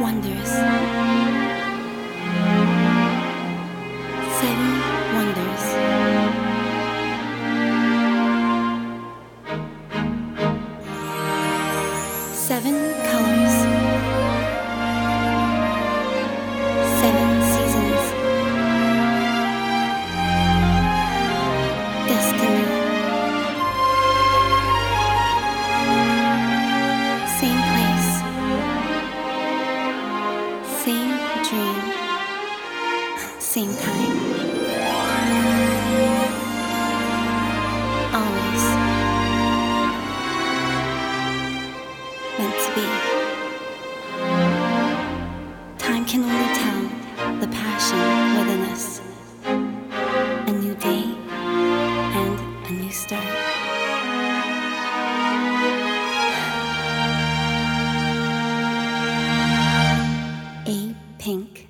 wonders. Seven wonders. Seven colors. Same dream. Same time. Always. Meant to be. Time can only tell the passion within us. pink.